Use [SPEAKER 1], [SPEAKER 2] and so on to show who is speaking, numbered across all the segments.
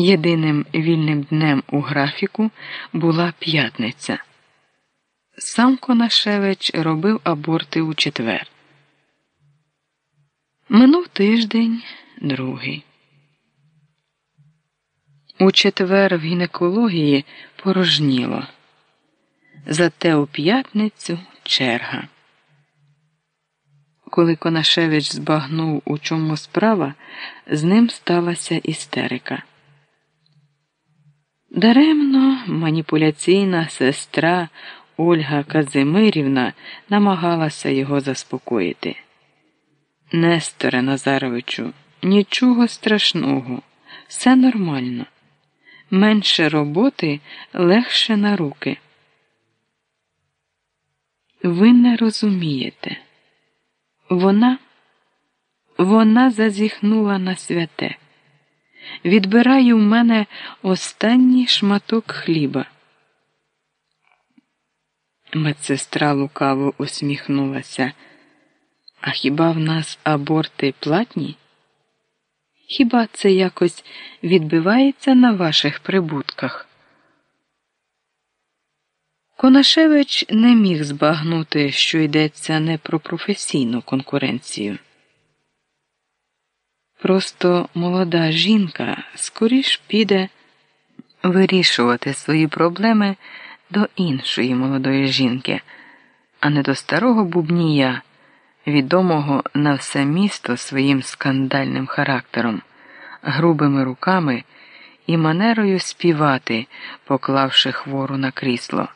[SPEAKER 1] Єдиним вільним днем у графіку була п'ятниця. Сам Конашевич робив аборти у четвер. Минув тиждень, другий. У четвер в гінекології порожніло. Зате у п'ятницю черга. Коли Конашевич збагнув, у чому справа, з ним сталася істерика. Даремно маніпуляційна сестра Ольга Казимирівна намагалася його заспокоїти. Несторе Назаровичу, нічого страшного, все нормально. Менше роботи легше на руки. Ви не розумієте. Вона, вона зазіхнула на святе. Відбирає в мене останній шматок хліба. Медсестра лукаво усміхнулася. А хіба в нас аборти платні? Хіба це якось відбивається на ваших прибутках? Конашевич не міг збагнути, що йдеться не про професійну конкуренцію. Просто молода жінка скоріш піде вирішувати свої проблеми до іншої молодої жінки, а не до старого бубнія, відомого на все місто своїм скандальним характером, грубими руками і манерою співати, поклавши хвору на крісло.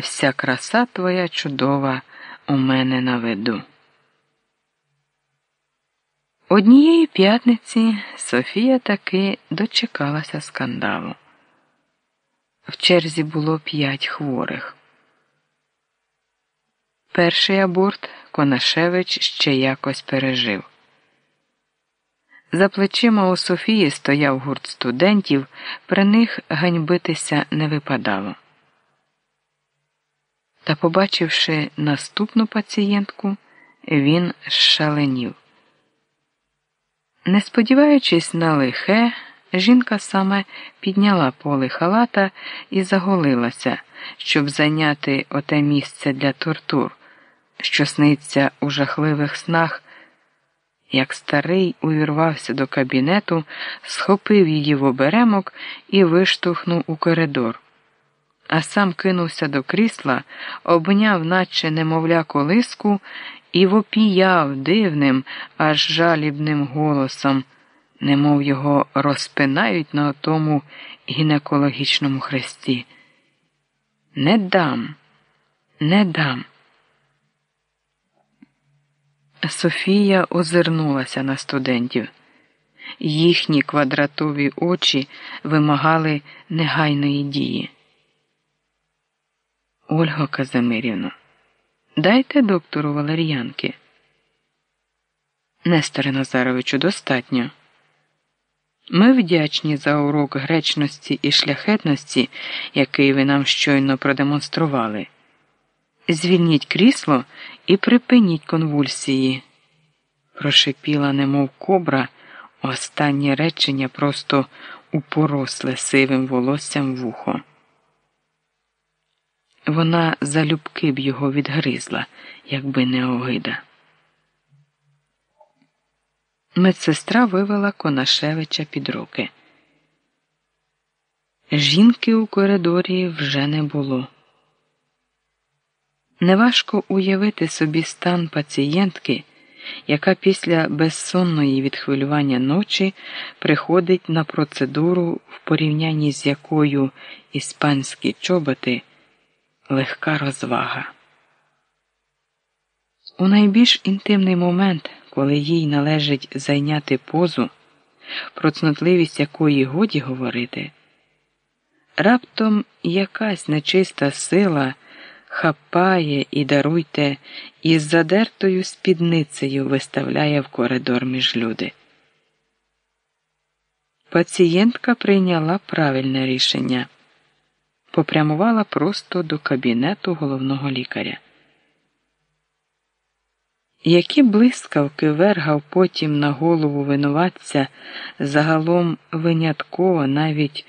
[SPEAKER 1] Вся краса твоя чудова у мене на виду. Однієї п'ятниці Софія таки дочекалася скандалу. В черзі було п'ять хворих. Перший аборт Конашевич ще якось пережив. За плечима у Софії стояв гурт студентів, при них ганьбитися не випадало. Та, побачивши наступну пацієнтку, він шаленів. Не сподіваючись на лихе, жінка саме підняла поли халата і заголилася, щоб зайняти оте місце для тортур, що сниться у жахливих снах. Як старий увірвався до кабінету, схопив її в оберемок і виштовхнув у коридор, а сам кинувся до крісла, обняв, наче немовля колиску і вопіяв дивним, аж жалібним голосом, немов його розпинають на тому гінекологічному хресті. Не дам, не дам. Софія озирнулася на студентів. Їхні квадратові очі вимагали негайної дії. Ольга Казимирівна. Дайте доктору Валер'янки. Несторе Назаровичу, достатньо. Ми вдячні за урок гречності і шляхетності, який ви нам щойно продемонстрували. Звільніть крісло і припиніть конвульсії. Прошипіла, немов кобра, останнє речення просто упоросле сивим волоссям вухо. Вона залюбки б його відгризла, якби не огида. Медсестра вивела Конашевича під руки. Жінки у коридорі вже не було. Неважко уявити собі стан пацієнтки, яка після безсонної від хвилювання ночі приходить на процедуру, в порівнянні з якою іспанські чоботи легка розвага. У найбільш інтимний момент, коли їй належить зайняти позу, про цнотливість якої годі говорити, раптом якась нечиста сила хапає і даруйте із задертою спідницею виставляє в коридор між люди. Пацієнтка прийняла правильне рішення попрямувала просто до кабінету головного лікаря. Які блискавки вергав потім на голову винуватця загалом винятково навіть